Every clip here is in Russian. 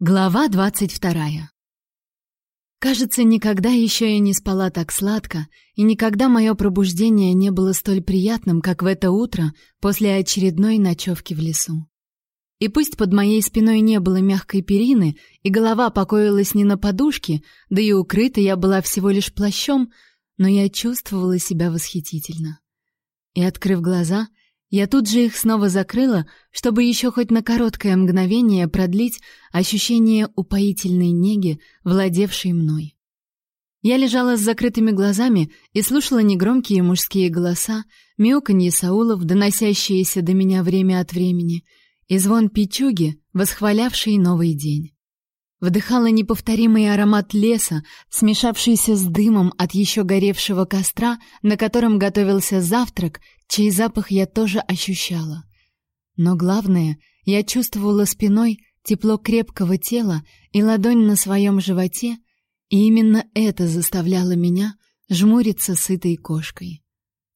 Глава двадцать вторая. Кажется, никогда еще я не спала так сладко, и никогда мое пробуждение не было столь приятным, как в это утро после очередной ночевки в лесу. И пусть под моей спиной не было мягкой перины, и голова покоилась не на подушке, да и укрыта я была всего лишь плащом, но я чувствовала себя восхитительно. И, открыв глаза, я тут же их снова закрыла, чтобы еще хоть на короткое мгновение продлить ощущение упоительной неги, владевшей мной. Я лежала с закрытыми глазами и слушала негромкие мужские голоса, мяуканье Саулов, доносящиеся до меня время от времени, и звон пичуги, восхвалявший новый день. Вдыхала неповторимый аромат леса, смешавшийся с дымом от еще горевшего костра, на котором готовился завтрак, чей запах я тоже ощущала. Но главное, я чувствовала спиной тепло крепкого тела и ладонь на своем животе, и именно это заставляло меня жмуриться сытой кошкой.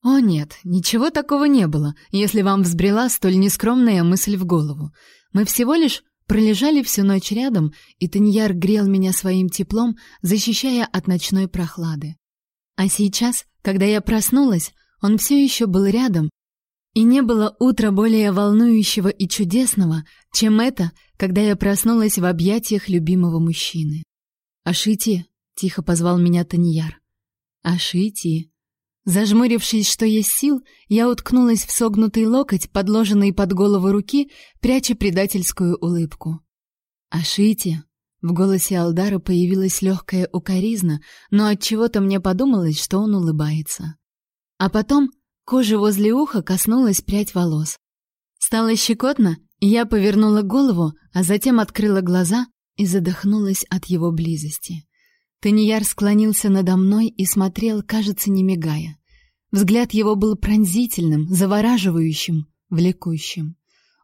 О нет, ничего такого не было, если вам взбрела столь нескромная мысль в голову. Мы всего лишь Пролежали всю ночь рядом, и Таньяр грел меня своим теплом, защищая от ночной прохлады. А сейчас, когда я проснулась, он все еще был рядом, и не было утра более волнующего и чудесного, чем это, когда я проснулась в объятиях любимого мужчины. «Ашити!» — тихо позвал меня Таньяр. «Ашити!» Зажмурившись, что есть сил, я уткнулась в согнутый локоть, подложенный под голову руки, пряча предательскую улыбку. «Ашите!» В голосе Алдара появилась легкая укоризна, но от чего то мне подумалось, что он улыбается. А потом кожа возле уха коснулась прядь волос. Стало щекотно, и я повернула голову, а затем открыла глаза и задохнулась от его близости. Таньяр склонился надо мной и смотрел, кажется, не мигая. Взгляд его был пронзительным, завораживающим, влекущим.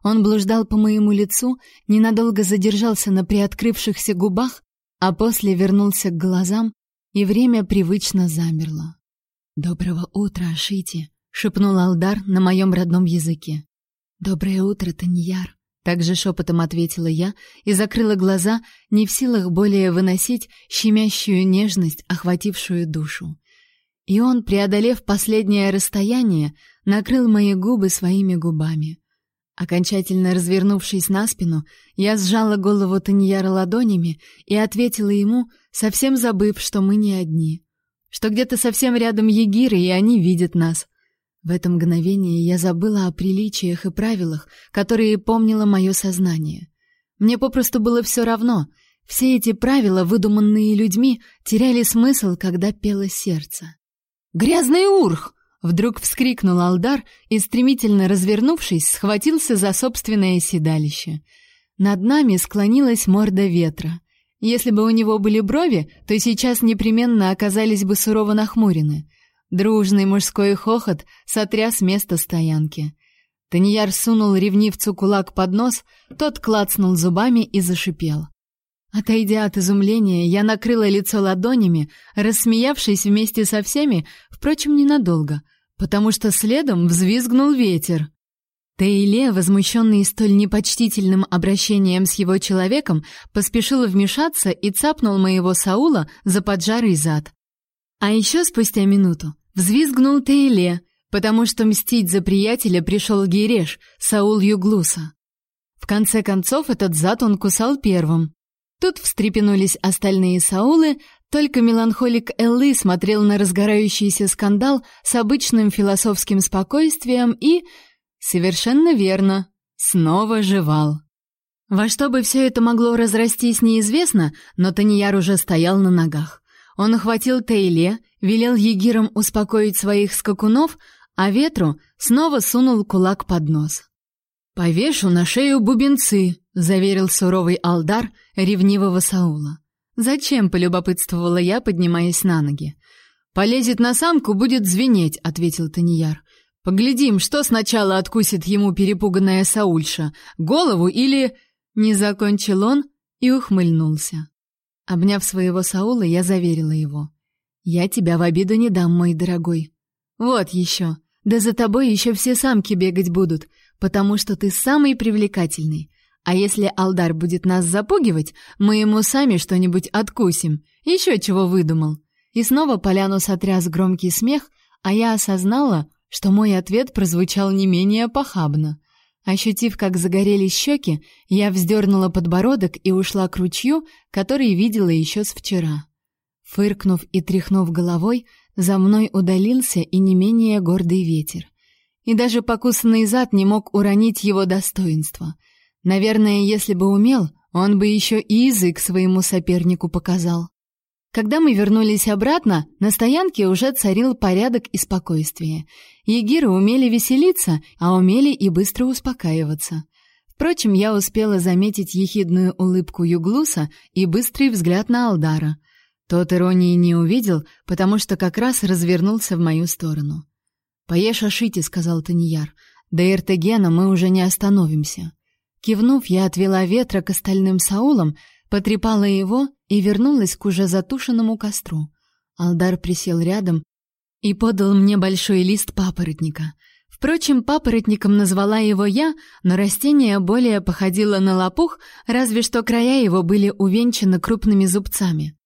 Он блуждал по моему лицу, ненадолго задержался на приоткрывшихся губах, а после вернулся к глазам, и время привычно замерло. «Доброго утра, Ашити!» — шепнул Алдар на моем родном языке. «Доброе утро, Таньяр!» Также шепотом ответила я и закрыла глаза, не в силах более выносить щемящую нежность, охватившую душу. И он, преодолев последнее расстояние, накрыл мои губы своими губами. Окончательно развернувшись на спину, я сжала голову Таньяра ладонями и ответила ему, совсем забыв, что мы не одни, что где-то совсем рядом Егиры, и они видят нас — в это мгновение я забыла о приличиях и правилах, которые помнило мое сознание. Мне попросту было все равно. Все эти правила, выдуманные людьми, теряли смысл, когда пело сердце. «Грязный урх!» — вдруг вскрикнул Алдар и, стремительно развернувшись, схватился за собственное седалище. Над нами склонилась морда ветра. Если бы у него были брови, то сейчас непременно оказались бы сурово нахмурены — Дружный мужской хохот сотряс место стоянки. Таньяр сунул ревнивцу кулак под нос, тот клацнул зубами и зашипел. Отойдя от изумления, я накрыла лицо ладонями, рассмеявшись вместе со всеми, впрочем, ненадолго, потому что следом взвизгнул ветер. Тейле, возмущенный столь непочтительным обращением с его человеком, поспешил вмешаться и цапнул моего Саула за поджарый зад. А еще спустя минуту Взвизгнул Тейле, потому что мстить за приятеля пришел Гереш, Саул Юглуса. В конце концов, этот зад он кусал первым. Тут встрепенулись остальные Саулы, только меланхолик Эллы смотрел на разгорающийся скандал с обычным философским спокойствием и... Совершенно верно, снова жевал. Во что бы все это могло разрастись, неизвестно, но Таньяр уже стоял на ногах. Он охватил Тейле, велел егирам успокоить своих скакунов, а ветру снова сунул кулак под нос. «Повешу на шею бубенцы», — заверил суровый Алдар ревнивого Саула. «Зачем?» — полюбопытствовала я, поднимаясь на ноги. «Полезет на самку, будет звенеть», — ответил Таньяр. «Поглядим, что сначала откусит ему перепуганная Саульша, голову или...» Не закончил он и ухмыльнулся. Обняв своего Саула, я заверила его. «Я тебя в обиду не дам, мой дорогой. Вот еще. Да за тобой еще все самки бегать будут, потому что ты самый привлекательный. А если Алдар будет нас запугивать, мы ему сами что-нибудь откусим. Еще чего выдумал. И снова поляну сотряс громкий смех, а я осознала, что мой ответ прозвучал не менее похабно. Ощутив, как загорелись щеки, я вздернула подбородок и ушла к ручью, который видела еще с вчера. Фыркнув и тряхнув головой, за мной удалился и не менее гордый ветер. И даже покусанный зад не мог уронить его достоинство. Наверное, если бы умел, он бы еще и язык своему сопернику показал. Когда мы вернулись обратно, на стоянке уже царил порядок и спокойствие. Егиры умели веселиться, а умели и быстро успокаиваться. Впрочем, я успела заметить ехидную улыбку Юглуса и быстрый взгляд на Алдара. Тот иронии не увидел, потому что как раз развернулся в мою сторону. «Поешь Ашити», — сказал Таньяр. «До Эртегена мы уже не остановимся». Кивнув, я отвела ветра к остальным Саулам, потрепала его и вернулась к уже затушенному костру. Алдар присел рядом и подал мне большой лист папоротника. Впрочем, папоротником назвала его я, но растение более походило на лопух, разве что края его были увенчаны крупными зубцами.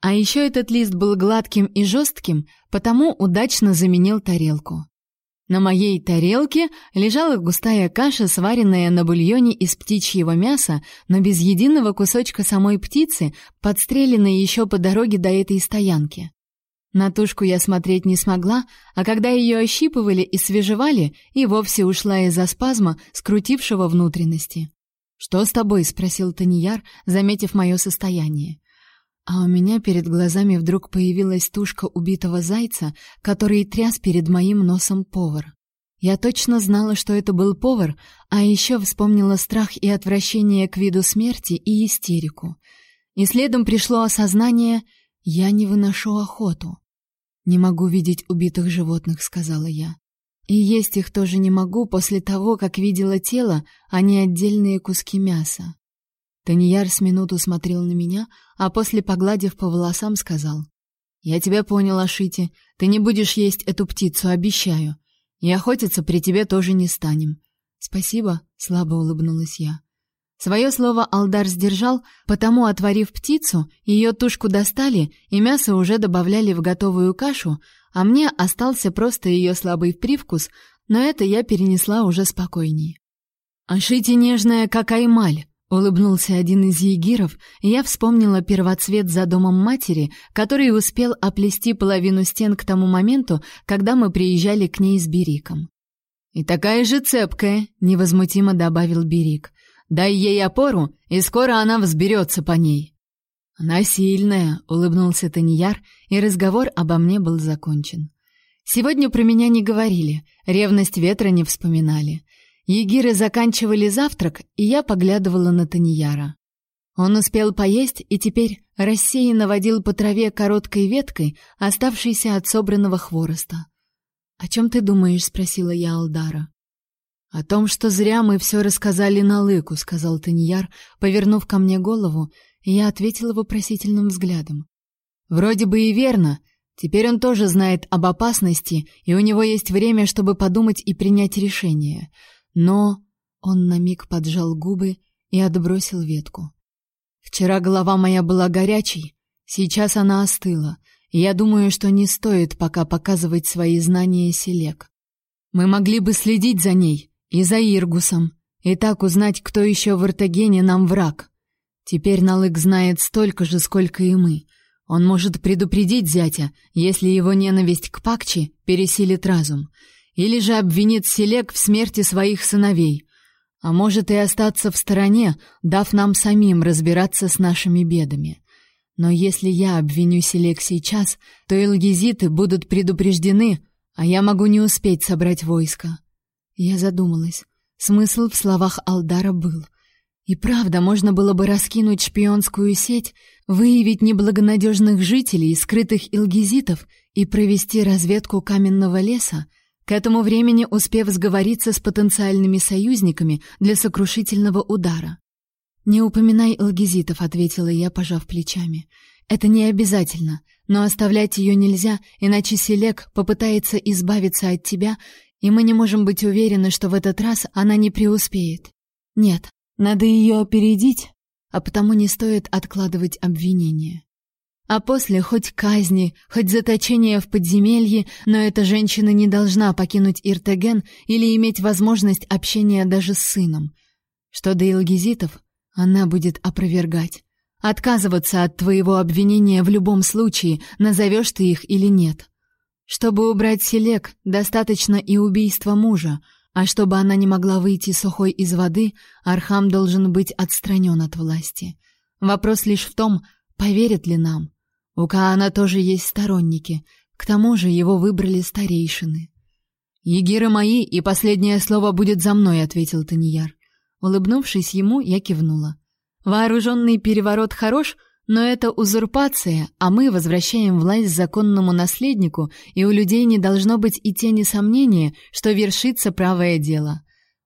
А еще этот лист был гладким и жестким, потому удачно заменил тарелку. На моей тарелке лежала густая каша, сваренная на бульоне из птичьего мяса, но без единого кусочка самой птицы, подстреленной еще по дороге до этой стоянки. На тушку я смотреть не смогла, а когда ее ощипывали и свежевали, и вовсе ушла из-за спазма, скрутившего внутренности. «Что с тобой?» — спросил Таньяр, заметив мое состояние. А у меня перед глазами вдруг появилась тушка убитого зайца, который тряс перед моим носом повар. Я точно знала, что это был повар, а еще вспомнила страх и отвращение к виду смерти и истерику. И следом пришло осознание «я не выношу охоту». «Не могу видеть убитых животных», — сказала я. «И есть их тоже не могу после того, как видела тело, а не отдельные куски мяса». Таньяр с минуту смотрел на меня, а после, погладив по волосам, сказал. «Я тебя понял, Ашити. Ты не будешь есть эту птицу, обещаю. И охотиться при тебе тоже не станем». «Спасибо», — слабо улыбнулась я. Свое слово Алдар сдержал, потому, отварив птицу, ее тушку достали и мясо уже добавляли в готовую кашу, а мне остался просто ее слабый привкус, но это я перенесла уже спокойнее. «Ашити нежная, как аймаль», Улыбнулся один из егиров, и я вспомнила первоцвет за домом матери, который успел оплести половину стен к тому моменту, когда мы приезжали к ней с Бериком. «И такая же цепкая», — невозмутимо добавил Берик. «Дай ей опору, и скоро она взберется по ней». «Она сильная», — улыбнулся Таньяр, и разговор обо мне был закончен. Сегодня про меня не говорили, ревность ветра не вспоминали. Егиры заканчивали завтрак, и я поглядывала на Таньяра. Он успел поесть и теперь рассеянно водил по траве короткой веткой, оставшейся от собранного хвороста. «О чем ты думаешь?» — спросила я Алдара. «О том, что зря мы все рассказали на лыку», — сказал Таньяр, повернув ко мне голову, и я ответила вопросительным взглядом. «Вроде бы и верно. Теперь он тоже знает об опасности, и у него есть время, чтобы подумать и принять решение. Но он на миг поджал губы и отбросил ветку. Вчера голова моя была горячей, сейчас она остыла. Я думаю, что не стоит пока показывать свои знания Селек. Мы могли бы следить за ней и за Иргусом, и так узнать, кто еще в Артагене нам враг. Теперь Налык знает столько же, сколько и мы. Он может предупредить зятя, если его ненависть к Пакчи пересилит разум — или же обвинит Селек в смерти своих сыновей, а может и остаться в стороне, дав нам самим разбираться с нашими бедами. Но если я обвиню Селек сейчас, то элгизиты будут предупреждены, а я могу не успеть собрать войско. Я задумалась. Смысл в словах Алдара был. И правда, можно было бы раскинуть шпионскую сеть, выявить неблагонадежных жителей, скрытых илгизитов и провести разведку каменного леса, к этому времени успев сговориться с потенциальными союзниками для сокрушительного удара. «Не упоминай алгезитов», — ответила я, пожав плечами. «Это не обязательно, но оставлять ее нельзя, иначе Селек попытается избавиться от тебя, и мы не можем быть уверены, что в этот раз она не преуспеет. Нет, Надо ее опередить, а потому не стоит откладывать обвинения. А после хоть казни, хоть заточения в подземелье, но эта женщина не должна покинуть Иртеген или иметь возможность общения даже с сыном. Что до Илгизитов, она будет опровергать. Отказываться от твоего обвинения в любом случае, назовешь ты их или нет. Чтобы убрать Селек, достаточно и убийства мужа, а чтобы она не могла выйти сухой из воды, Архам должен быть отстранен от власти. Вопрос лишь в том, поверят ли нам. У Каана тоже есть сторонники, к тому же его выбрали старейшины. «Егиры мои, и последнее слово будет за мной», — ответил Таньяр. Улыбнувшись ему, я кивнула. «Вооруженный переворот хорош, но это узурпация, а мы возвращаем власть законному наследнику, и у людей не должно быть и тени сомнения, что вершится правое дело».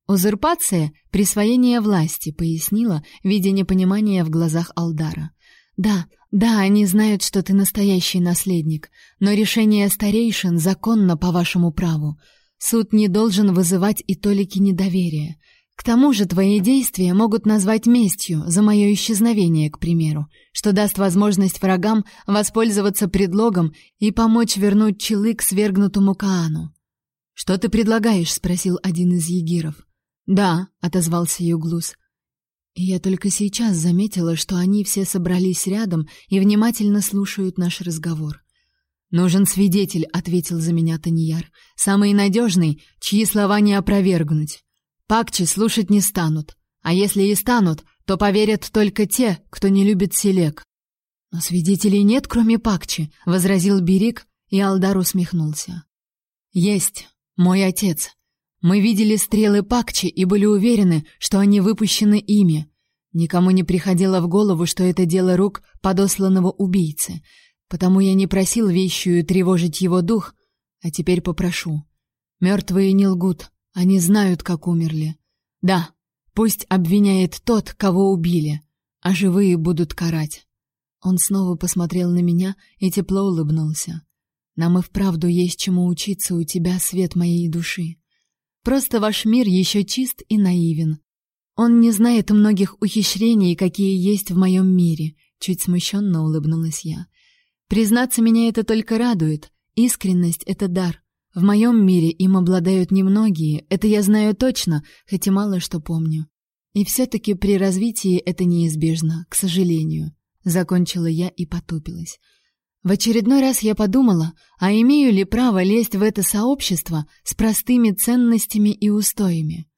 «Узурпация — присвоение власти», — пояснила, видя непонимание в глазах Алдара. «Да, да, они знают, что ты настоящий наследник, но решение старейшин законно по вашему праву. Суд не должен вызывать и толики недоверия. К тому же твои действия могут назвать местью за мое исчезновение, к примеру, что даст возможность врагам воспользоваться предлогом и помочь вернуть челы к свергнутому Каану. «Что ты предлагаешь?» — спросил один из егиров. «Да», — отозвался Юглус, я только сейчас заметила, что они все собрались рядом и внимательно слушают наш разговор. «Нужен свидетель», — ответил за меня Таньяр. «Самый надежный, чьи слова не опровергнуть. Пакчи слушать не станут, а если и станут, то поверят только те, кто не любит селек». «Но свидетелей нет, кроме Пакчи», — возразил Берик, и Алдар усмехнулся. «Есть, мой отец. Мы видели стрелы Пакчи и были уверены, что они выпущены ими. Никому не приходило в голову, что это дело рук подосланного убийцы. Потому я не просил вещую тревожить его дух, а теперь попрошу. Мертвые не лгут, они знают, как умерли. Да, пусть обвиняет тот, кого убили, а живые будут карать. Он снова посмотрел на меня и тепло улыбнулся. Нам и вправду есть чему учиться у тебя, свет моей души. Просто ваш мир еще чист и наивен. Он не знает многих ухищрений, какие есть в моем мире, чуть смущенно улыбнулась я. Признаться, меня это только радует. Искренность это дар. В моем мире им обладают немногие, это я знаю точно, хоть и мало что помню. И все таки при развитии это неизбежно, к сожалению, закончила я и потупилась. В очередной раз я подумала, а имею ли право лезть в это сообщество с простыми ценностями и устоями?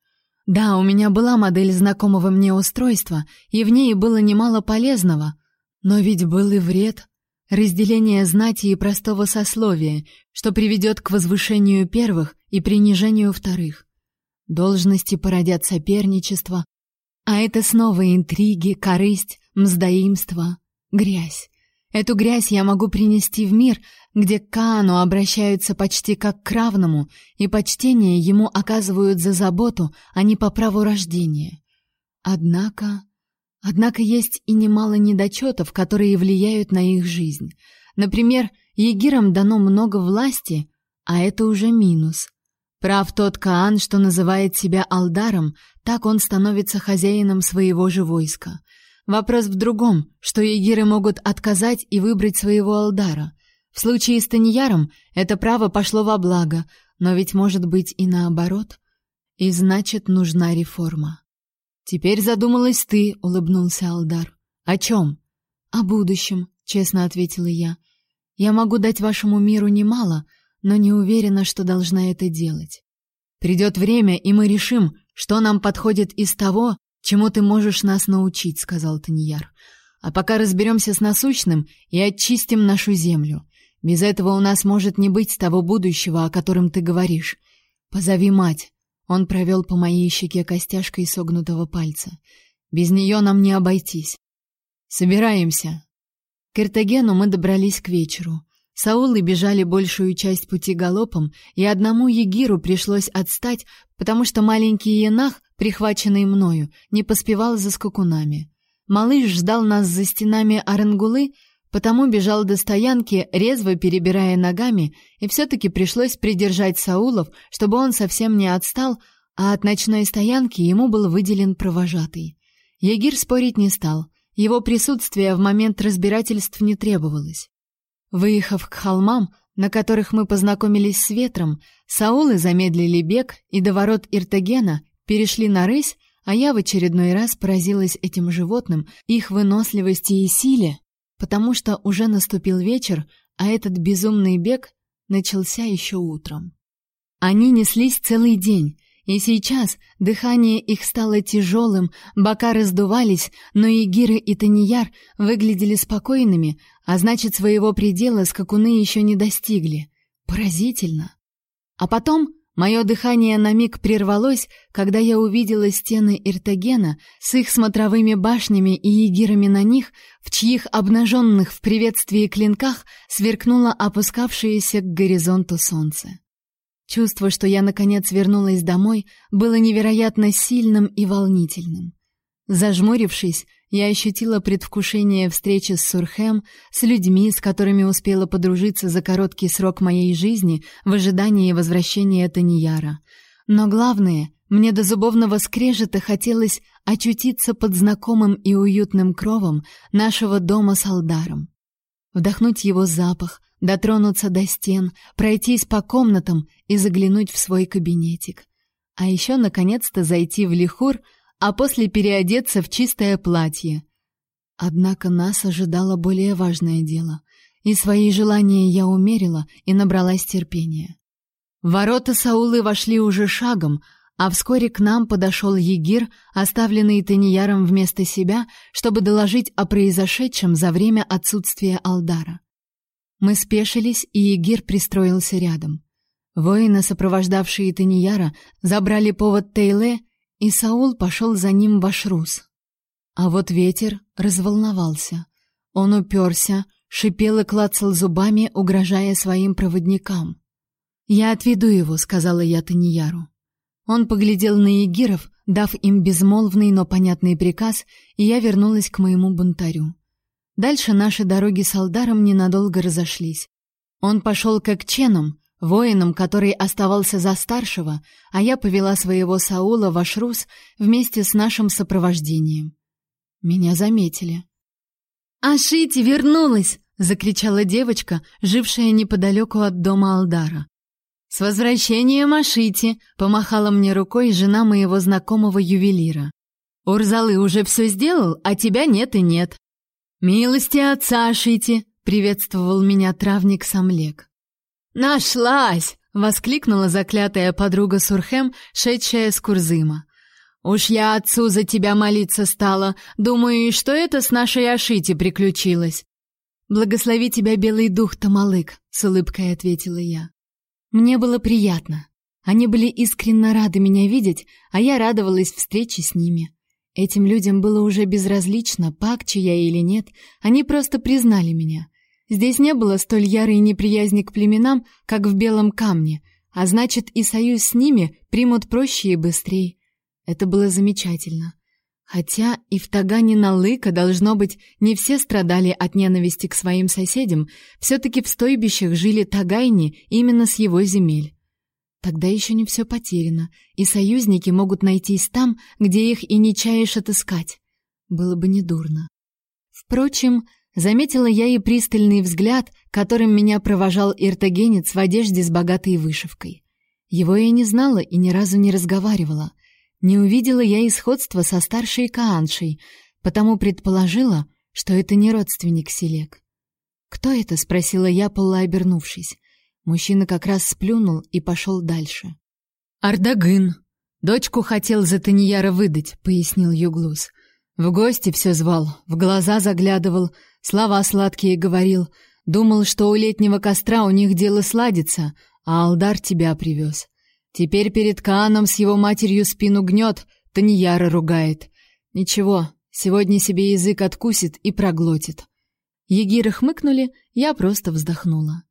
Да, у меня была модель знакомого мне устройства, и в ней было немало полезного, но ведь был и вред. Разделение знати и простого сословия, что приведет к возвышению первых и принижению вторых. Должности породят соперничество, а это снова интриги, корысть, мздоимство, грязь. Эту грязь я могу принести в мир, где к Каану обращаются почти как к равному, и почтение ему оказывают за заботу, а не по праву рождения. Однако... Однако есть и немало недочетов, которые влияют на их жизнь. Например, егирам дано много власти, а это уже минус. Прав тот Каан, что называет себя Алдаром, так он становится хозяином своего же войска — Вопрос в другом, что егиры могут отказать и выбрать своего алдара. В случае с Таньяром это право пошло во благо, но ведь может быть и наоборот. И значит, нужна реформа. Теперь задумалась ты, улыбнулся Алдар. О чем? О будущем, честно ответила я. Я могу дать вашему миру немало, но не уверена, что должна это делать. Придет время, и мы решим, что нам подходит из того, «Чему ты можешь нас научить?» — сказал Таньяр. «А пока разберемся с насущным и очистим нашу землю. Без этого у нас может не быть того будущего, о котором ты говоришь. Позови мать». Он провел по моей щеке костяшкой согнутого пальца. «Без нее нам не обойтись. Собираемся». К Эртегену мы добрались к вечеру. Саулы бежали большую часть пути галопом, и одному егиру пришлось отстать, потому что маленький енах прихваченный мною, не поспевал за скакунами. Малыш ждал нас за стенами Орангулы, потому бежал до стоянки, резво перебирая ногами, и все-таки пришлось придержать Саулов, чтобы он совсем не отстал, а от ночной стоянки ему был выделен провожатый. Егир спорить не стал. Его присутствие в момент разбирательств не требовалось. Выехав к холмам, на которых мы познакомились с ветром, Саулы замедлили бег и до ворот Иртагена перешли на рысь, а я в очередной раз поразилась этим животным, их выносливости и силе, потому что уже наступил вечер, а этот безумный бег начался еще утром. Они неслись целый день, и сейчас дыхание их стало тяжелым, бока раздувались, но и Гиры и Танияр выглядели спокойными, а значит, своего предела скакуны еще не достигли. Поразительно. А потом мое дыхание на миг прервалось, когда я увидела стены Иртагена с их смотровыми башнями и егирами на них, в чьих обнаженных в приветствии клинках сверкнуло опускавшееся к горизонту солнце. Чувство, что я наконец вернулась домой, было невероятно сильным и волнительным. Зажмурившись, я ощутила предвкушение встречи с Сурхем, с людьми, с которыми успела подружиться за короткий срок моей жизни в ожидании возвращения Танияра. Но главное, мне до зубовного скрежета хотелось очутиться под знакомым и уютным кровом нашего дома с Алдаром. Вдохнуть его запах, дотронуться до стен, пройтись по комнатам и заглянуть в свой кабинетик. А еще, наконец-то, зайти в Лихур, а после переодеться в чистое платье. Однако нас ожидало более важное дело, и свои желания я умерила и набралась терпения. ворота Саулы вошли уже шагом, а вскоре к нам подошел Егир, оставленный Таньяром вместо себя, чтобы доложить о произошедшем за время отсутствия Алдара. Мы спешились, и Егир пристроился рядом. Воины, сопровождавшие Таньяра, забрали повод Тейле, и Саул пошел за ним в Ашрус. А вот ветер разволновался. Он уперся, шипел и клацал зубами, угрожая своим проводникам. «Я отведу его», — сказала я Таньяру. Он поглядел на егиров, дав им безмолвный, но понятный приказ, и я вернулась к моему бунтарю. Дальше наши дороги с Алдаром ненадолго разошлись. Он пошел как ченам, воином, который оставался за старшего, а я повела своего Саула в Ашрус вместе с нашим сопровождением. Меня заметили. «Ашити вернулась!» — закричала девочка, жившая неподалеку от дома Алдара. «С возвращением, Ашити!» — помахала мне рукой жена моего знакомого ювелира. «Урзалы уже все сделал, а тебя нет и нет». «Милости отца, Ашити!» — приветствовал меня травник Самлек. «Нашлась!» — воскликнула заклятая подруга Сурхем, шедшая с Курзыма. «Уж я отцу за тебя молиться стала. Думаю, что это с нашей Ашити приключилось?» «Благослови тебя, белый дух, Тамалык», — с улыбкой ответила я. Мне было приятно. Они были искренне рады меня видеть, а я радовалась встрече с ними. Этим людям было уже безразлично, пакчи я или нет, они просто признали меня. Здесь не было столь ярой неприязни к племенам, как в Белом камне, а значит, и союз с ними примут проще и быстрее. Это было замечательно. Хотя и в Тагане Налыка, должно быть, не все страдали от ненависти к своим соседям, все-таки в стойбищах жили тагайни именно с его земель. Тогда еще не все потеряно, и союзники могут найтись там, где их и не чаешь отыскать. Было бы недурно. Впрочем, заметила я и пристальный взгляд, которым меня провожал иртогенец в одежде с богатой вышивкой. Его я не знала и ни разу не разговаривала — не увидела я и сходства со старшей Кааншей, потому предположила, что это не родственник Селек. «Кто это?» — спросила я, полуобернувшись. Мужчина как раз сплюнул и пошел дальше. «Ардагын. Дочку хотел за Таньяра выдать», — пояснил Юглус. «В гости все звал, в глаза заглядывал, слова сладкие говорил. Думал, что у летнего костра у них дело сладится, а Алдар тебя привез. Теперь перед Кааном с его матерью спину гнет, Таньяра ругает. Ничего, сегодня себе язык откусит и проглотит. Егиры хмыкнули, я просто вздохнула.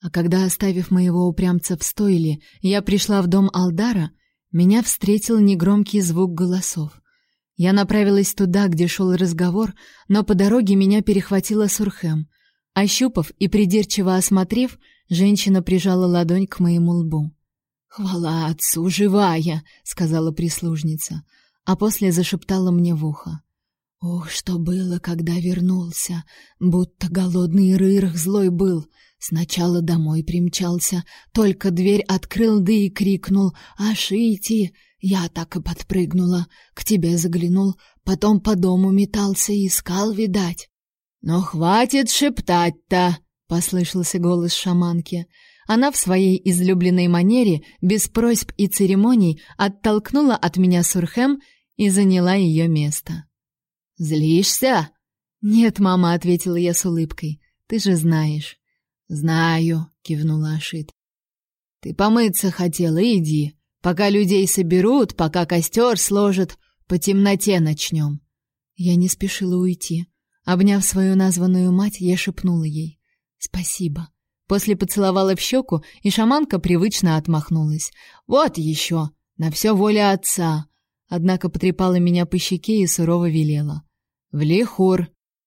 А когда, оставив моего упрямца в стойле, я пришла в дом Алдара, меня встретил негромкий звук голосов. Я направилась туда, где шел разговор, но по дороге меня перехватила Сурхем. Ощупав и придирчиво осмотрев, женщина прижала ладонь к моему лбу. «Хвала отцу, живая!» — сказала прислужница. а после зашептала мне в ухо. Ох, что было, когда вернулся, будто голодный рырх злой был. Сначала домой примчался, только дверь открыл, да и крикнул «Ашити!» Я так и подпрыгнула, к тебе заглянул, потом по дому метался и искал, видать. «Но хватит шептать-то!» — послышался голос шаманки. Она в своей излюбленной манере, без просьб и церемоний, оттолкнула от меня Сурхем и заняла ее место. «Злишься?» «Нет, мама», — ответила я с улыбкой. «Ты же знаешь». «Знаю», — кивнула Ашит. «Ты помыться хотела, иди. Пока людей соберут, пока костер сложат, по темноте начнем». Я не спешила уйти. Обняв свою названную мать, я шепнула ей «Спасибо». После поцеловала в щеку, и шаманка привычно отмахнулась. «Вот еще! На все воля отца!» Однако потрепала меня по щеке и сурово велела. «В лихур!»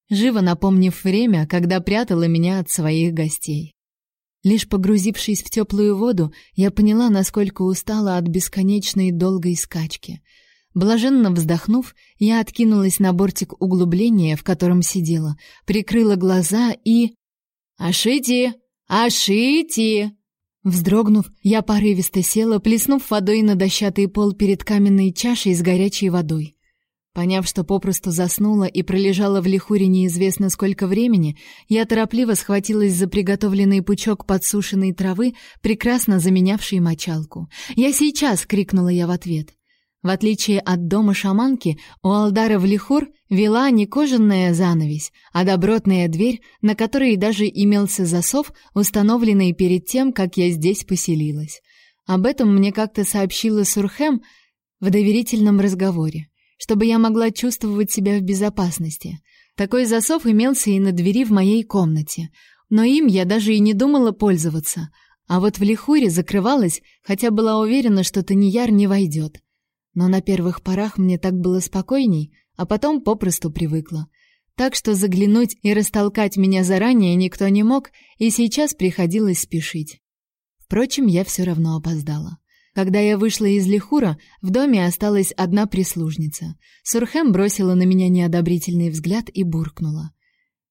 Живо напомнив время, когда прятала меня от своих гостей. Лишь погрузившись в теплую воду, я поняла, насколько устала от бесконечной долгой скачки. Блаженно вздохнув, я откинулась на бортик углубления, в котором сидела, прикрыла глаза и... «Ашити! Ашити!» Вздрогнув, я порывисто села, плеснув водой на дощатый пол перед каменной чашей с горячей водой. Поняв, что попросту заснула и пролежала в лихуре неизвестно сколько времени, я торопливо схватилась за приготовленный пучок подсушенной травы, прекрасно заменявший мочалку. «Я сейчас!» — крикнула я в ответ. В отличие от дома шаманки, у Алдара в Лихур вела не кожаная занавесь, а добротная дверь, на которой даже имелся засов, установленный перед тем, как я здесь поселилась. Об этом мне как-то сообщила Сурхем в доверительном разговоре чтобы я могла чувствовать себя в безопасности. Такой засов имелся и на двери в моей комнате, но им я даже и не думала пользоваться. А вот в лихуре закрывалась, хотя была уверена, что Таньяр не войдет. Но на первых порах мне так было спокойней, а потом попросту привыкла. Так что заглянуть и растолкать меня заранее никто не мог, и сейчас приходилось спешить. Впрочем, я все равно опоздала. Когда я вышла из Лихура, в доме осталась одна прислужница. Сурхем бросила на меня неодобрительный взгляд и буркнула.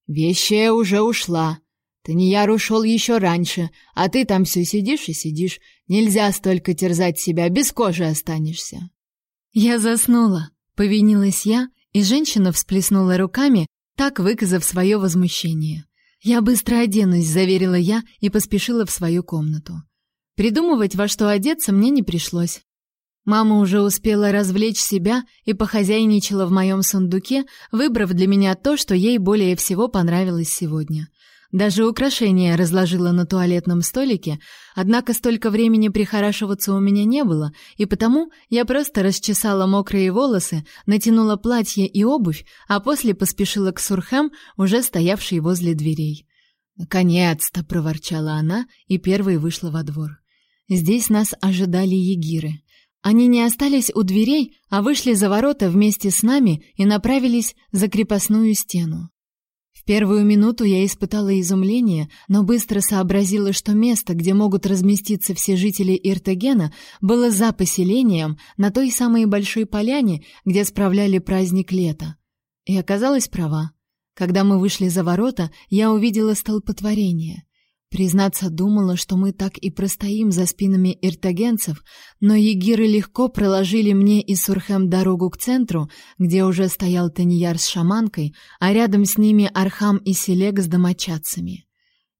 «Вещая уже ушла. Таньяр ушел еще раньше, а ты там все сидишь и сидишь. Нельзя столько терзать себя, без кожи останешься». «Я заснула», — повинилась я, и женщина всплеснула руками, так выказав свое возмущение. «Я быстро оденусь», — заверила я и поспешила в свою комнату. Придумывать, во что одеться, мне не пришлось. Мама уже успела развлечь себя и похозяйничала в моем сундуке, выбрав для меня то, что ей более всего понравилось сегодня. Даже украшения разложила на туалетном столике, однако столько времени прихорашиваться у меня не было, и потому я просто расчесала мокрые волосы, натянула платье и обувь, а после поспешила к Сурхам, уже стоявшей возле дверей. «Наконец-то!» — проворчала она и первой вышла во двор. Здесь нас ожидали егиры. Они не остались у дверей, а вышли за ворота вместе с нами и направились за крепостную стену. В первую минуту я испытала изумление, но быстро сообразила, что место, где могут разместиться все жители Иртегена, было за поселением на той самой большой поляне, где справляли праздник лета. И оказалась права. Когда мы вышли за ворота, я увидела столпотворение. Признаться, думала, что мы так и простоим за спинами иртагенцев, но егиры легко проложили мне и Сурхем дорогу к центру, где уже стоял Таньяр с шаманкой, а рядом с ними Архам и Селек с домочадцами.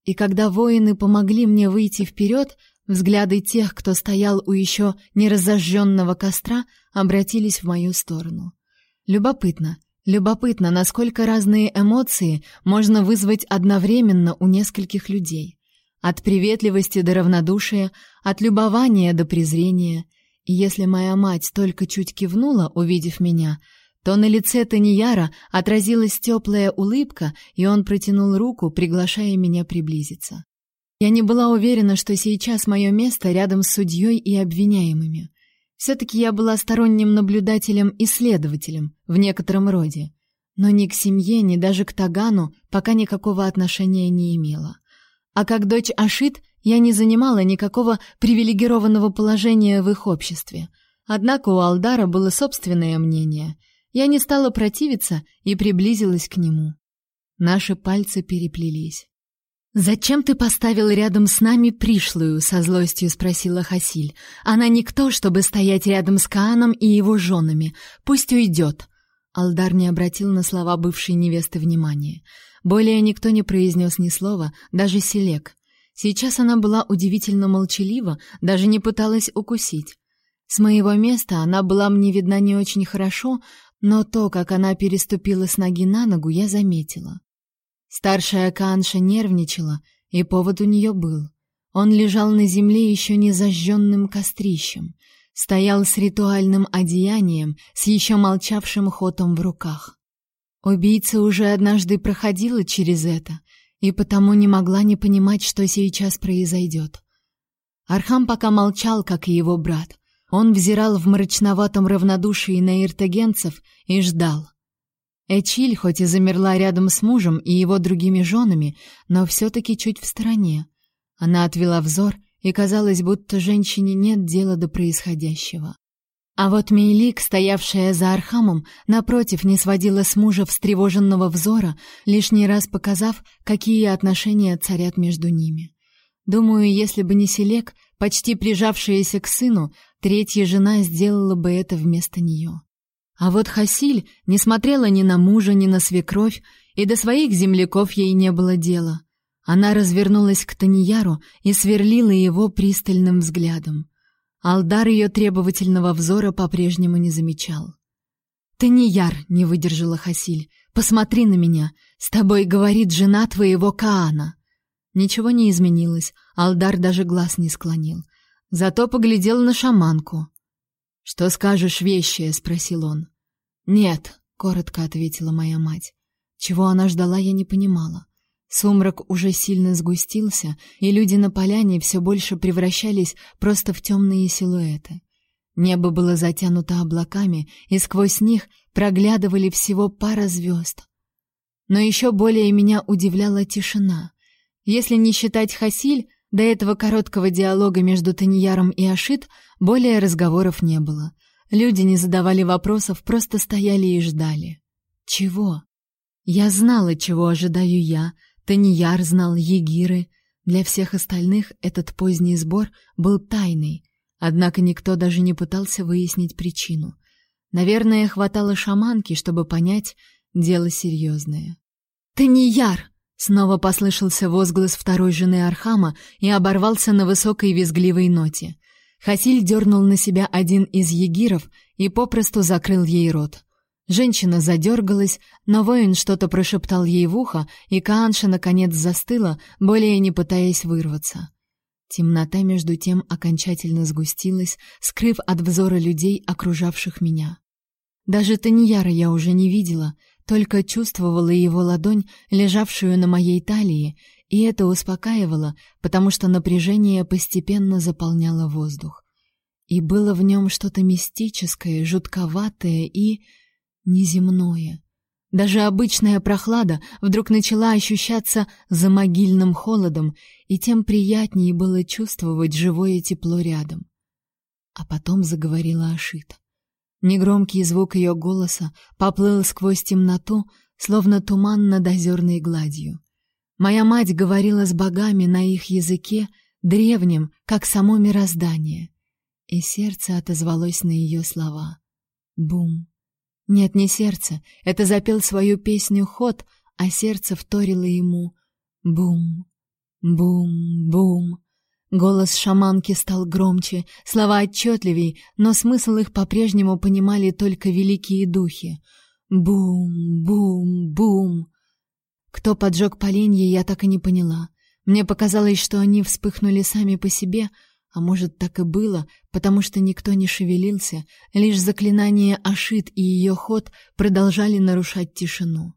И когда воины помогли мне выйти вперед, взгляды тех, кто стоял у еще не разожженного костра, обратились в мою сторону. Любопытно, любопытно, насколько разные эмоции можно вызвать одновременно у нескольких людей. От приветливости до равнодушия, от любования до презрения. И если моя мать только чуть кивнула, увидев меня, то на лице Таньяра отразилась теплая улыбка, и он протянул руку, приглашая меня приблизиться. Я не была уверена, что сейчас мое место рядом с судьей и обвиняемыми. Все-таки я была сторонним наблюдателем и следователем в некотором роде, но ни к семье, ни даже к Тагану пока никакого отношения не имела. А как дочь Ашит, я не занимала никакого привилегированного положения в их обществе. Однако у Алдара было собственное мнение. Я не стала противиться и приблизилась к нему. Наши пальцы переплелись. «Зачем ты поставил рядом с нами пришлую?» — со злостью спросила Хасиль. «Она никто, чтобы стоять рядом с Кааном и его женами. Пусть уйдет». Алдар не обратил на слова бывшей невесты внимания. Более никто не произнес ни слова, даже Селек. Сейчас она была удивительно молчалива, даже не пыталась укусить. С моего места она была мне видна не очень хорошо, но то, как она переступила с ноги на ногу, я заметила. Старшая Канша нервничала, и повод у нее был. Он лежал на земле еще не зажженным кострищем, стоял с ритуальным одеянием, с еще молчавшим хотом в руках. Убийца уже однажды проходила через это, и потому не могла не понимать, что сейчас произойдет. Архам пока молчал, как и его брат. Он взирал в мрачноватом равнодушии на иртагенцев и ждал. Эчиль хоть и замерла рядом с мужем и его другими женами, но все-таки чуть в стороне. Она отвела взор, и казалось, будто женщине нет дела до происходящего. А вот Мейлик, стоявшая за Архамом, напротив, не сводила с мужа встревоженного взора, лишний раз показав, какие отношения царят между ними. Думаю, если бы не Селек, почти прижавшаяся к сыну, третья жена сделала бы это вместо нее. А вот Хасиль не смотрела ни на мужа, ни на свекровь, и до своих земляков ей не было дела. Она развернулась к Таньяру и сверлила его пристальным взглядом. Алдар ее требовательного взора по-прежнему не замечал. «Таньяр», — не выдержала Хасиль, — «посмотри на меня. С тобой говорит жена твоего Каана». Ничего не изменилось, Алдар даже глаз не склонил. Зато поглядел на шаманку. «Что скажешь, вещее?» — спросил он. «Нет», — коротко ответила моя мать. Чего она ждала, я не понимала. Сумрак уже сильно сгустился, и люди на поляне все больше превращались просто в темные силуэты. Небо было затянуто облаками, и сквозь них проглядывали всего пара звезд. Но еще более меня удивляла тишина. Если не считать Хасиль, до этого короткого диалога между Таньяром и Ашит более разговоров не было. Люди не задавали вопросов, просто стояли и ждали. Чего? Я знала, чего ожидаю я. Таньяр знал Егиры. Для всех остальных этот поздний сбор был тайной, однако никто даже не пытался выяснить причину. Наверное, хватало шаманки, чтобы понять, дело серьезное. «Таньяр!» Снова послышался возглас второй жены Архама и оборвался на высокой визгливой ноте. Хасиль дернул на себя один из егиров и попросту закрыл ей рот. Женщина задергалась, но воин что-то прошептал ей в ухо, и Каанша наконец застыла, более не пытаясь вырваться. Темнота между тем окончательно сгустилась, скрыв от взора людей, окружавших меня. Даже Таньяра я уже не видела, только чувствовала его ладонь, лежавшую на моей талии, и это успокаивало, потому что напряжение постепенно заполняло воздух. И было в нем что-то мистическое, жутковатое и неземное. Даже обычная прохлада вдруг начала ощущаться за могильным холодом, и тем приятнее было чувствовать живое тепло рядом. А потом заговорила Ашита. Негромкий звук ее голоса поплыл сквозь темноту, словно туман над озерной гладью. Моя мать говорила с богами на их языке, древнем, как само мироздание. И сердце отозвалось на ее слова. Бум. Нет, не сердце, это запел свою песню ход, а сердце вторило ему. Бум, бум, бум. Голос шаманки стал громче, слова отчетливей, но смысл их по-прежнему понимали только великие духи. Бум, бум, бум. Кто поджег поленья, я так и не поняла. Мне показалось, что они вспыхнули сами по себе, а может, так и было, потому что никто не шевелился, лишь заклинание Ашит и ее ход продолжали нарушать тишину.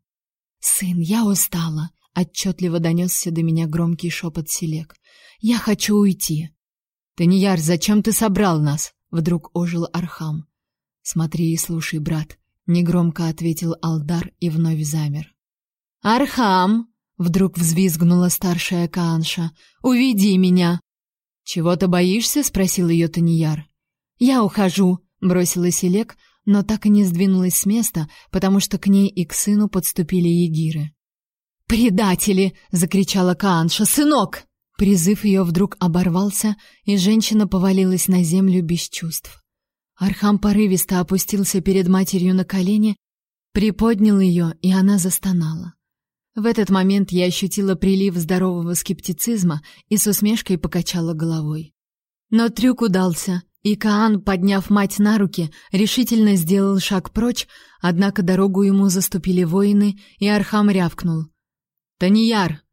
«Сын, я устала!» — отчетливо донесся до меня громкий шепот Селек. Я хочу уйти. Таньяр, зачем ты собрал нас? Вдруг ожил Архам. Смотри и слушай, брат, негромко ответил Алдар и вновь замер. Архам, вдруг взвизгнула старшая Каанша. Уведи меня. Чего ты боишься? спросил ее Таньяр. Я ухожу, бросила Селек, но так и не сдвинулась с места, потому что к ней и к сыну подступили егиры. «Предатели!» — закричала Каанша. «Сынок!» Призыв ее вдруг оборвался, и женщина повалилась на землю без чувств. Архам порывисто опустился перед матерью на колени, приподнял ее, и она застонала. В этот момент я ощутила прилив здорового скептицизма и с усмешкой покачала головой. Но трюк удался, и Каан, подняв мать на руки, решительно сделал шаг прочь, однако дорогу ему заступили воины, и Архам рявкнул. «Танияр!»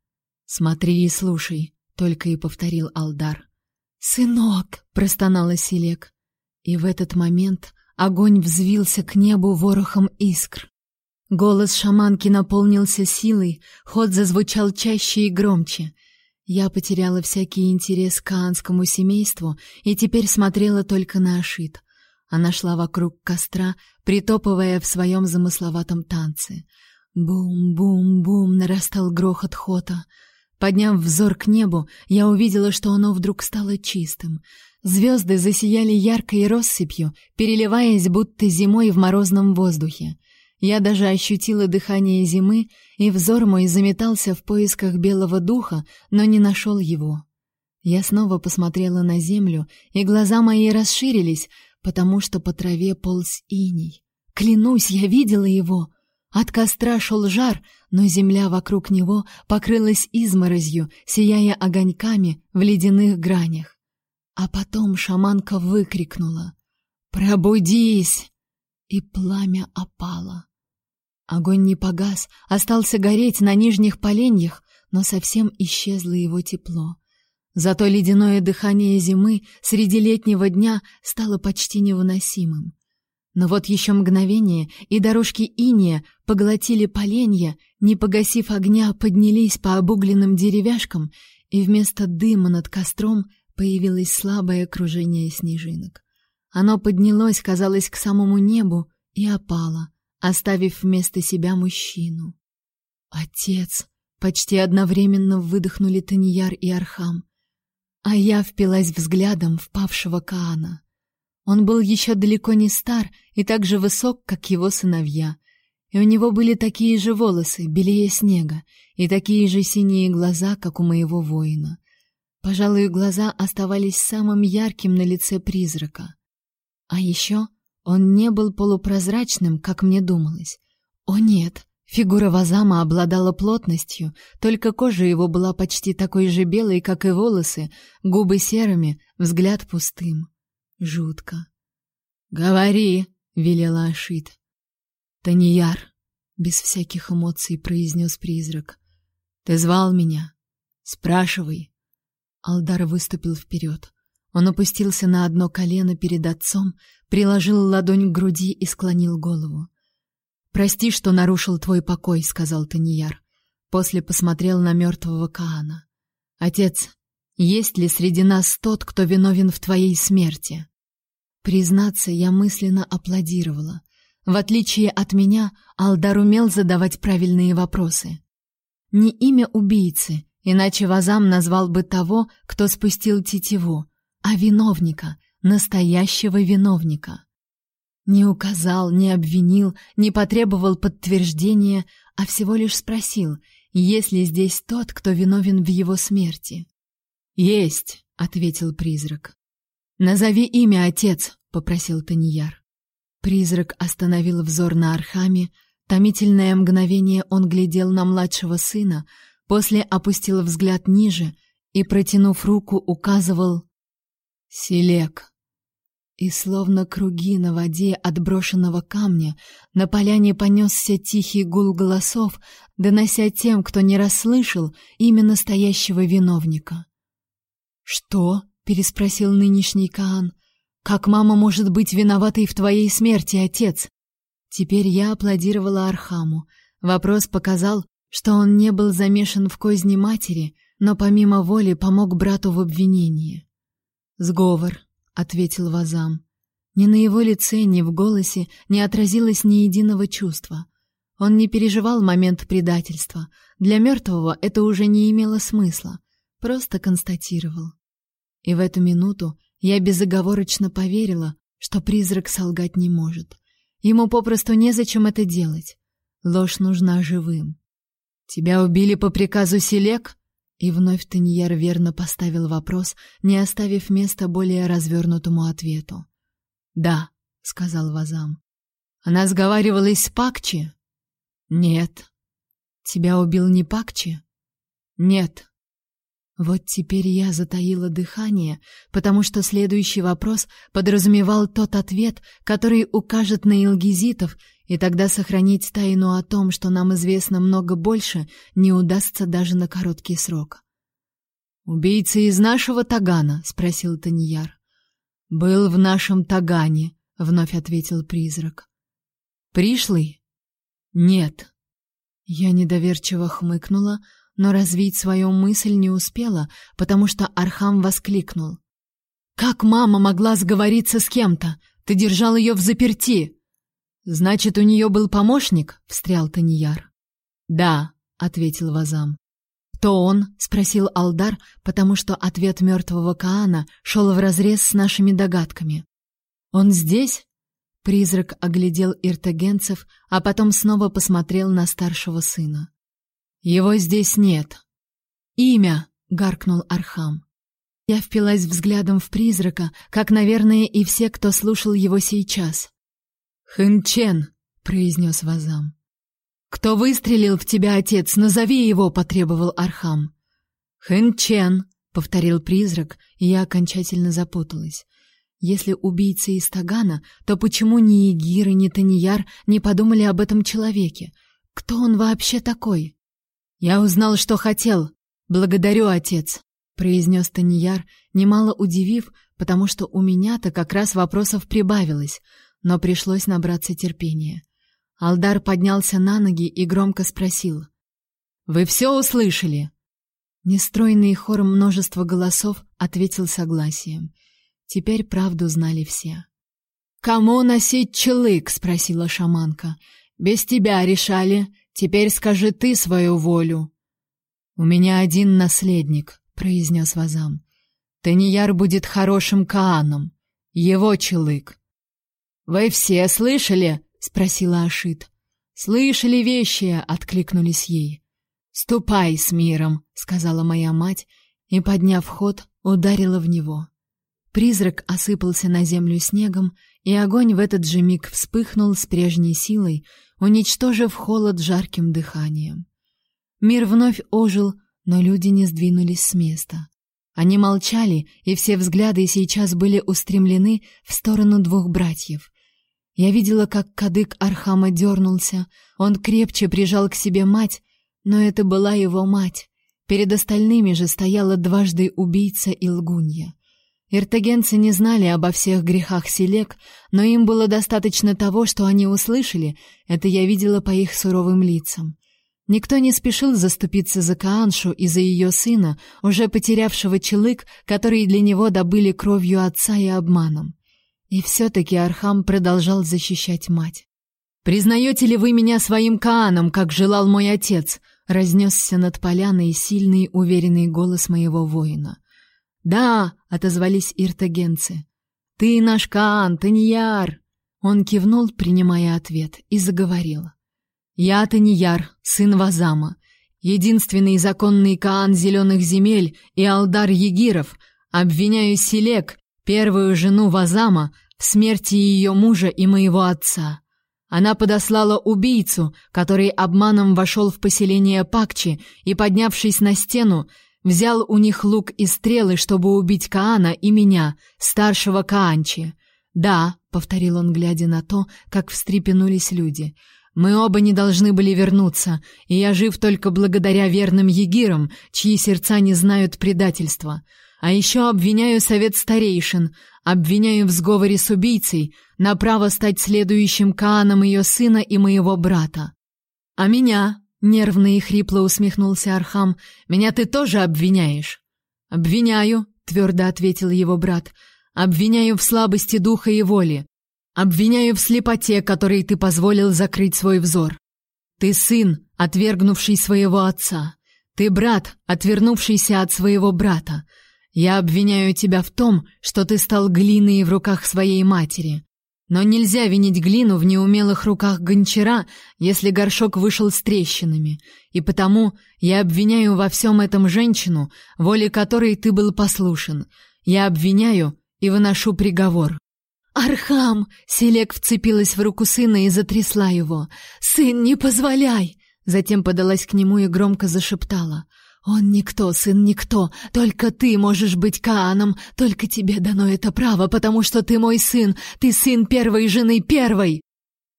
«Смотри и слушай», — только и повторил Алдар. «Сынок!» — простонала Селек. И в этот момент огонь взвился к небу ворохом искр. Голос шаманки наполнился силой, ход зазвучал чаще и громче. Я потеряла всякий интерес к каанскому семейству и теперь смотрела только на Ашит. Она шла вокруг костра, притопывая в своем замысловатом танце. Бум-бум-бум нарастал грохот хота. Подняв взор к небу, я увидела, что оно вдруг стало чистым. Звезды засияли яркой россыпью, переливаясь будто зимой в морозном воздухе. Я даже ощутила дыхание зимы, и взор мой заметался в поисках белого духа, но не нашел его. Я снова посмотрела на землю, и глаза мои расширились, потому что по траве полз иней. Клянусь, я видела его. От костра шел жар, но земля вокруг него покрылась изморозью, сияя огоньками в ледяных гранях. А потом шаманка выкрикнула «Пробудись!» И пламя опало. Огонь не погас, остался гореть на нижних поленьях, но совсем исчезло его тепло. Зато ледяное дыхание зимы среди летнего дня стало почти невыносимым. Но вот еще мгновение, и дорожки иния поглотили поленья, не погасив огня, поднялись по обугленным деревяшкам, и вместо дыма над костром появилось слабое кружение снежинок. Оно поднялось, казалось, к самому небу и опало — оставив вместо себя мужчину. Отец! Почти одновременно выдохнули Таньяр и Архам. А я впилась взглядом в павшего Каана. Он был еще далеко не стар и так же высок, как его сыновья. И у него были такие же волосы, белее снега, и такие же синие глаза, как у моего воина. Пожалуй, глаза оставались самым ярким на лице призрака. А еще он не был полупрозрачным, как мне думалось. О нет, фигура Вазама обладала плотностью, только кожа его была почти такой же белой, как и волосы, губы серыми, взгляд пустым. Жутко. «Говори!» — велела Ашит. «Таньяр!» — без всяких эмоций произнес призрак. «Ты звал меня? Спрашивай!» Алдар выступил вперед. Он опустился на одно колено перед отцом, приложил ладонь к груди и склонил голову. «Прости, что нарушил твой покой», — сказал Таньяр. После посмотрел на мертвого Каана. «Отец, есть ли среди нас тот, кто виновен в твоей смерти?» Признаться, я мысленно аплодировала. В отличие от меня, Алдар умел задавать правильные вопросы. Не имя убийцы, иначе Вазам назвал бы того, кто спустил тетиву, а виновника, настоящего виновника. Не указал, не обвинил, не потребовал подтверждения, а всего лишь спросил, есть ли здесь тот, кто виновен в его смерти. «Есть», — ответил призрак. «Назови имя, отец», — попросил Таньяр. Призрак остановил взор на Архаме, томительное мгновение он глядел на младшего сына, после опустил взгляд ниже и, протянув руку, указывал Селек. И словно круги на воде от брошенного камня, на поляне понесся тихий гул голосов, донося тем, кто не расслышал, имя настоящего виновника. «Что?» — переспросил нынешний Каан. «Как мама может быть виноватой в твоей смерти, отец?» Теперь я аплодировала Архаму. Вопрос показал, что он не был замешан в козни матери, но помимо воли помог брату в обвинении. «Сговор», — ответил Вазам. Ни на его лице, ни в голосе не отразилось ни единого чувства. Он не переживал момент предательства. Для мертвого это уже не имело смысла. Просто констатировал. И в эту минуту я безоговорочно поверила, что призрак солгать не может. Ему попросту незачем это делать. Ложь нужна живым. Тебя убили по приказу Селек? И вновь Таньяр верно поставил вопрос, не оставив места более развернутому ответу. Да, сказал Вазам. Она сговаривалась с Пакчи? Нет. Тебя убил не Пакчи? Нет. Вот теперь я затаила дыхание, потому что следующий вопрос подразумевал тот ответ, который укажет на илгизитов, и тогда сохранить тайну о том, что нам известно много больше, не удастся даже на короткий срок. «Убийца из нашего Тагана?» — спросил Таньяр. «Был в нашем Тагане», — вновь ответил призрак. «Пришлый?» «Нет». Я недоверчиво хмыкнула, — но развить свою мысль не успела, потому что Архам воскликнул. «Как мама могла сговориться с кем-то? Ты держал ее взаперти!» «Значит, у нее был помощник?» — встрял Таньяр. «Да», — ответил Вазам. «Кто он?» — спросил Алдар, потому что ответ мертвого Каана шел вразрез с нашими догадками. «Он здесь?» Призрак оглядел иртагенцев, а потом снова посмотрел на старшего сына. Его здесь нет. Имя, гаркнул Архам. Я впилась взглядом в призрака, как, наверное, и все, кто слушал его сейчас. Хэнчен, произнес Вазам. Кто выстрелил в тебя, отец? Назови его, потребовал Архам. Хэнчен, повторил призрак, и я окончательно запуталась. Если убийца из Тагана, то почему ни Игир и ни Таньяр не подумали об этом человеке? Кто он вообще такой? Я узнал, что хотел. Благодарю, отец, произнес Таньяр, немало удивив, потому что у меня-то как раз вопросов прибавилось, но пришлось набраться терпения. Алдар поднялся на ноги и громко спросил: "Вы все услышали?" Нестройный хор множества голосов ответил согласием. Теперь правду знали все. «Кому носить челык?» — спросила шаманка. «Без тебя решали. Теперь скажи ты свою волю. У меня один наследник, произнес Вазам. Таньяр будет хорошим кааном, его челык. Вы все слышали? спросила Ашит. Слышали вещи, откликнулись ей. Ступай с миром, сказала моя мать и, подняв ход, ударила в него. Призрак осыпался на землю снегом, и огонь в этот же миг вспыхнул с прежней силой, уничтожив холод жарким дыханием. Мир вновь ожил, но люди не сдвинулись с места. Они молчали, и все взгляды сейчас были устремлены в сторону двух братьев. Я видела, как кадык Архама дернулся, он крепче прижал к себе мать, но это была его мать. Перед остальными же стояла дважды убийца и лгунья. Иртагенцы не знали обо всех грехах Селек, но им было достаточно того, что они услышали, это я видела по их суровым лицам. Никто не спешил заступиться за Кааншу и за ее сына, уже потерявшего челык, который для него добыли кровью отца и обманом. И все-таки Архам продолжал защищать мать. «Признаете ли вы меня своим Кааном, как желал мой отец?» — разнесся над поляной сильный, уверенный голос моего воина. «Да!» — отозвались иртагенцы. «Ты наш Каан, Таньяр!» Он кивнул, принимая ответ, и заговорил. «Я Таньяр, сын Вазама, единственный законный Каан Зеленых земель и Алдар Егиров, обвиняю Селек, первую жену Вазама, в смерти ее мужа и моего отца. Она подослала убийцу, который обманом вошел в поселение Пакчи и, поднявшись на стену, Взял у них лук и стрелы, чтобы убить Каана и меня, старшего Каанчи. Да, повторил он, глядя на то, как встрепенулись люди. Мы оба не должны были вернуться, и я жив только благодаря верным егирам, чьи сердца не знают предательства. А еще обвиняю совет старейшин, обвиняю в сговоре с убийцей, на право стать следующим Кааном ее сына и моего брата. А меня, Нервно и хрипло усмехнулся Архам. Меня ты тоже обвиняешь? Обвиняю, твердо ответил его брат. Обвиняю в слабости духа и воли. Обвиняю в слепоте, которой ты позволил закрыть свой взор. Ты сын, отвергнувший своего отца. Ты брат, отвернувшийся от своего брата. Я обвиняю тебя в том, что ты стал глиной в руках своей матери. Но нельзя винить глину в неумелых руках гончара, если горшок вышел с трещинами. И потому я обвиняю во всем этом женщину, воле которой ты был послушен. Я обвиняю и выношу приговор. Архам, Селек вцепилась в руку сына и затрясла его. Сын, не позволяй. Затем подалась к нему и громко зашептала: он никто, сын никто, только ты можешь быть Кааном, только тебе дано это право, потому что ты мой сын, ты сын первой жены первой.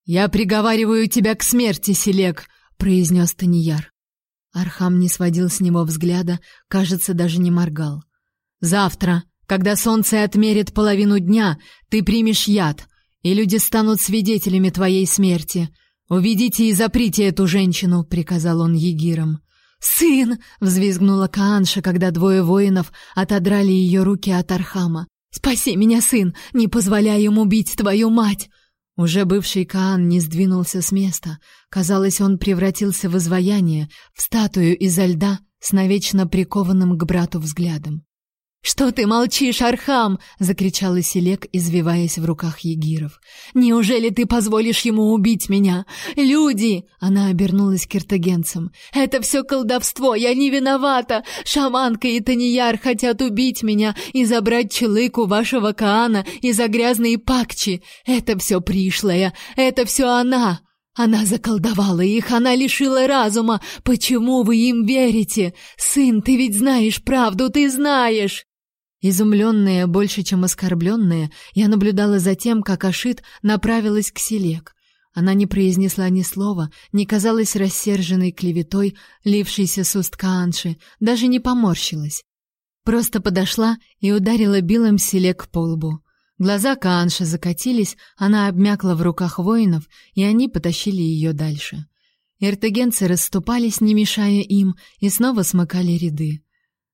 Я приговариваю тебя к смерти, Селек, произнес Танияр. Архам не сводил с него взгляда, кажется, даже не моргал. Завтра, когда солнце отмерит половину дня, ты примешь яд, и люди станут свидетелями твоей смерти. Уведите и заприте эту женщину, приказал он егирам. «Сын!» — взвизгнула Каанша, когда двое воинов отодрали ее руки от Архама. «Спаси меня, сын! Не позволяй им убить твою мать!» Уже бывший Каан не сдвинулся с места. Казалось, он превратился в изваяние, в статую изо льда с навечно прикованным к брату взглядом. «Что ты молчишь, Архам?» — закричала Селек, извиваясь в руках егиров. «Неужели ты позволишь ему убить меня? Люди!» — она обернулась к иртагенцам. «Это все колдовство, я не виновата! Шаманка и Таньяр хотят убить меня и забрать челыку вашего Каана из-за грязной пакчи! Это все пришлое, это все она!» Она заколдовала их, она лишила разума. Почему вы им верите? Сын, ты ведь знаешь правду, ты знаешь. Изумленная больше, чем оскорбленная, я наблюдала за тем, как Ашит направилась к Селек. Она не произнесла ни слова, не казалась рассерженной клеветой, лившейся с уст Каанши, даже не поморщилась. Просто подошла и ударила билом Селек по лбу. Глаза Каанши закатились, она обмякла в руках воинов, и они потащили ее дальше. Эртегенцы расступались, не мешая им, и снова смыкали ряды.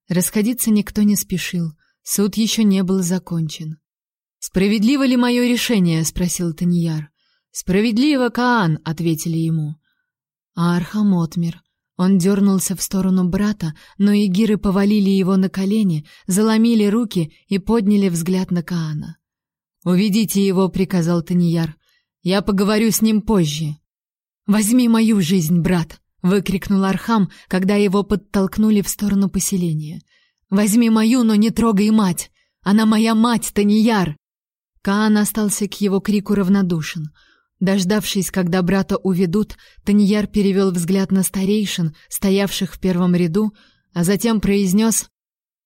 Расходиться никто не спешил — Суд еще не был закончен. «Справедливо ли мое решение?» — спросил Таньяр. «Справедливо, Каан!» — ответили ему. А Архам отмер. Он дернулся в сторону брата, но егиры повалили его на колени, заломили руки и подняли взгляд на Каана. «Уведите его», — приказал Таньяр. «Я поговорю с ним позже». «Возьми мою жизнь, брат!» — выкрикнул Архам, когда его подтолкнули в сторону поселения. Возьми мою, но не трогай мать. Она моя мать, Таньяр. Каан остался к его крику равнодушен. Дождавшись, когда брата уведут, Таньяр перевел взгляд на старейшин, стоявших в первом ряду, а затем произнес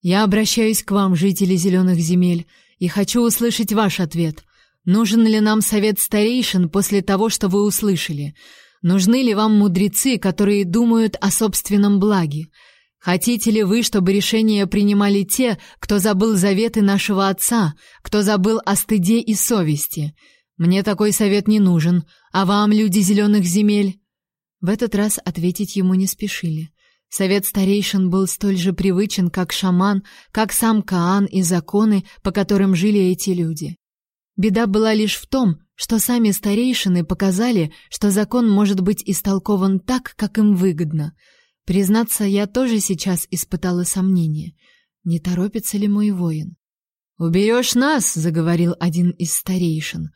«Я обращаюсь к вам, жители зеленых земель, и хочу услышать ваш ответ. Нужен ли нам совет старейшин после того, что вы услышали? Нужны ли вам мудрецы, которые думают о собственном благе? Хотите ли вы, чтобы решения принимали те, кто забыл заветы нашего отца, кто забыл о стыде и совести? Мне такой совет не нужен, а вам, люди зеленых земель?» В этот раз ответить ему не спешили. Совет старейшин был столь же привычен, как шаман, как сам Каан и законы, по которым жили эти люди. Беда была лишь в том, что сами старейшины показали, что закон может быть истолкован так, как им выгодно — Признаться, я тоже сейчас испытала сомнение. Не торопится ли мой воин? «Уберешь нас», — заговорил один из старейшин,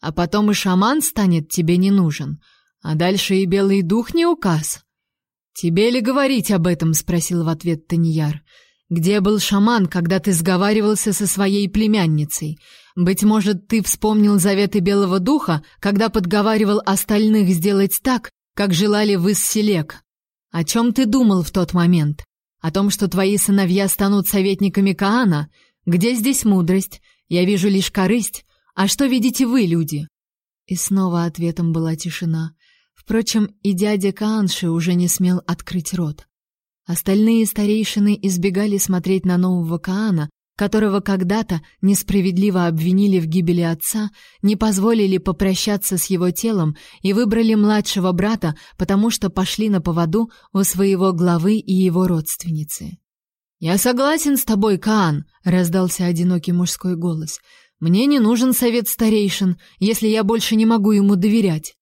«а потом и шаман станет тебе не нужен, а дальше и белый дух не указ». «Тебе ли говорить об этом?» — спросил в ответ Таньяр. «Где был шаман, когда ты сговаривался со своей племянницей? Быть может, ты вспомнил заветы белого духа, когда подговаривал остальных сделать так, как желали вы с Селек?» О чем ты думал в тот момент? О том, что твои сыновья станут советниками Каана? Где здесь мудрость? Я вижу лишь корысть. А что видите вы, люди? И снова ответом была тишина. Впрочем, и дядя Каанши уже не смел открыть рот. Остальные старейшины избегали смотреть на нового Каана, которого когда-то несправедливо обвинили в гибели отца, не позволили попрощаться с его телом и выбрали младшего брата, потому что пошли на поводу у своего главы и его родственницы. «Я согласен с тобой, Каан», — раздался одинокий мужской голос. «Мне не нужен совет старейшин, если я больше не могу ему доверять».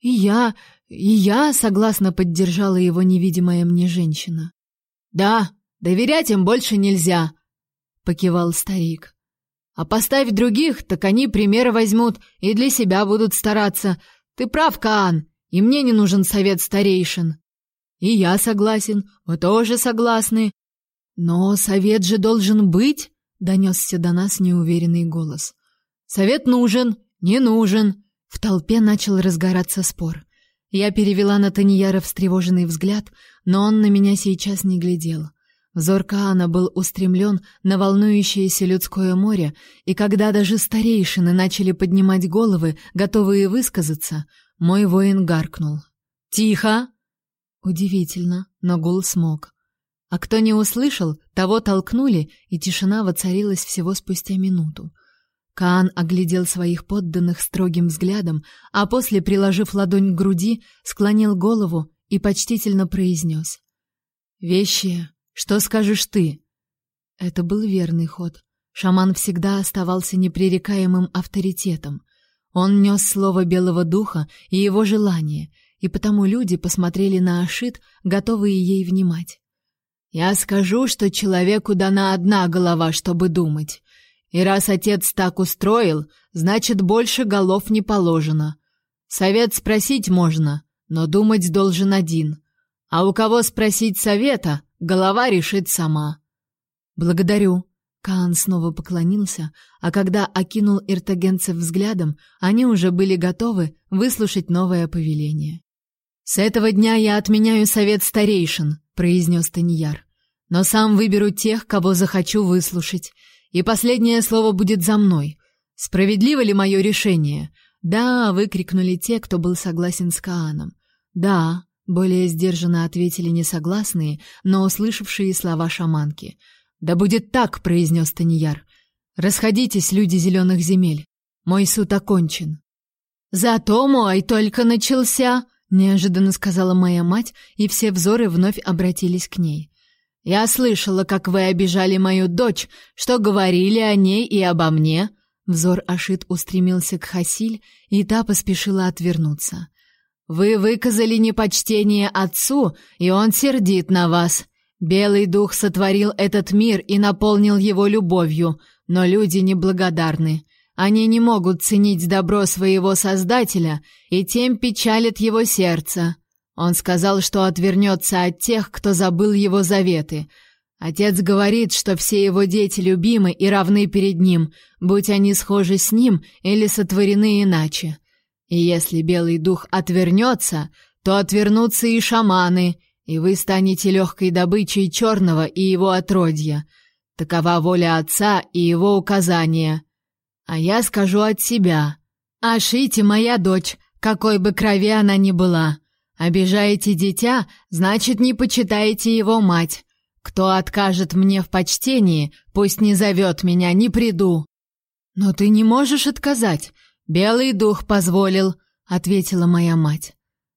«И я, и я», — согласно поддержала его невидимая мне женщина. «Да, доверять им больше нельзя», покивал старик. А поставь других, так они пример возьмут и для себя будут стараться. Ты прав, Каан, и мне не нужен совет старейшин. И я согласен, вы тоже согласны. Но совет же должен быть, донесся до нас неуверенный голос. Совет нужен, не нужен. В толпе начал разгораться спор. Я перевела на Таньяра встревоженный взгляд, но он на меня сейчас не глядел. Взор Каана был устремлен на волнующееся людское море, и когда даже старейшины начали поднимать головы, готовые высказаться, мой воин гаркнул. «Тихо!» Удивительно, но гул смог. А кто не услышал, того толкнули, и тишина воцарилась всего спустя минуту. Каан оглядел своих подданных строгим взглядом, а после, приложив ладонь к груди, склонил голову и почтительно произнес. «Вещи что скажешь ты? Это был верный ход. Шаман всегда оставался непререкаемым авторитетом. Он нес слово белого духа и его желание, и потому люди посмотрели на Ашит, готовые ей внимать. Я скажу, что человеку дана одна голова, чтобы думать. И раз отец так устроил, значит, больше голов не положено. Совет спросить можно, но думать должен один. А у кого спросить совета, Голова решит сама. Благодарю. Каан снова поклонился, а когда окинул иртагенцев взглядом, они уже были готовы выслушать новое повеление. С этого дня я отменяю совет старейшин, произнес Таньяр. Но сам выберу тех, кого захочу выслушать, и последнее слово будет за мной. Справедливо ли мое решение? Да, выкрикнули те, кто был согласен с Кааном. Да, более сдержанно ответили несогласные, но услышавшие слова шаманки. «Да будет так!» — произнес Таньяр. «Расходитесь, люди зеленых земель. Мой суд окончен». «Зато мой только начался!» — неожиданно сказала моя мать, и все взоры вновь обратились к ней. «Я слышала, как вы обижали мою дочь, что говорили о ней и обо мне». Взор Ашит устремился к Хасиль, и та поспешила отвернуться. Вы выказали непочтение отцу, и он сердит на вас. Белый дух сотворил этот мир и наполнил его любовью, но люди неблагодарны. Они не могут ценить добро своего Создателя, и тем печалит его сердце. Он сказал, что отвернется от тех, кто забыл его заветы. Отец говорит, что все его дети любимы и равны перед ним, будь они схожи с ним или сотворены иначе. И если белый дух отвернется, то отвернутся и шаманы, и вы станете легкой добычей черного и его отродья. Такова воля отца и его указания. А я скажу от себя. Ашите моя дочь, какой бы крови она ни была. Обижаете дитя, значит, не почитаете его мать. Кто откажет мне в почтении, пусть не зовет меня, не приду. Но ты не можешь отказать. Белый дух позволил, ответила моя мать.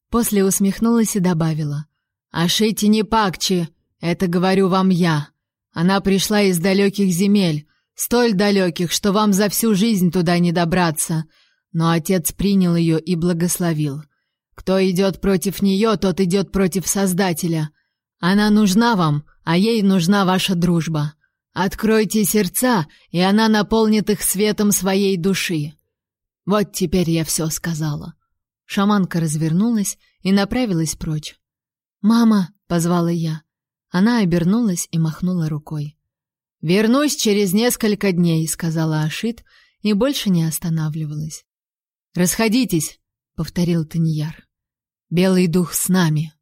После усмехнулась и добавила: "Ашити не пакчи, это говорю вам я. Она пришла из далеких земель, столь далеких, что вам за всю жизнь туда не добраться. Но отец принял ее и благословил. Кто идет против нее, тот идет против Создателя. Она нужна вам, а ей нужна ваша дружба. Откройте сердца, и она наполнит их светом своей души. Вот теперь я все сказала. Шаманка развернулась и направилась прочь. "Мама", позвала я. Она обернулась и махнула рукой. "Вернусь через несколько дней", сказала Ашит и больше не останавливалась. "Расходитесь", повторил Таньяр. "Белый дух с нами".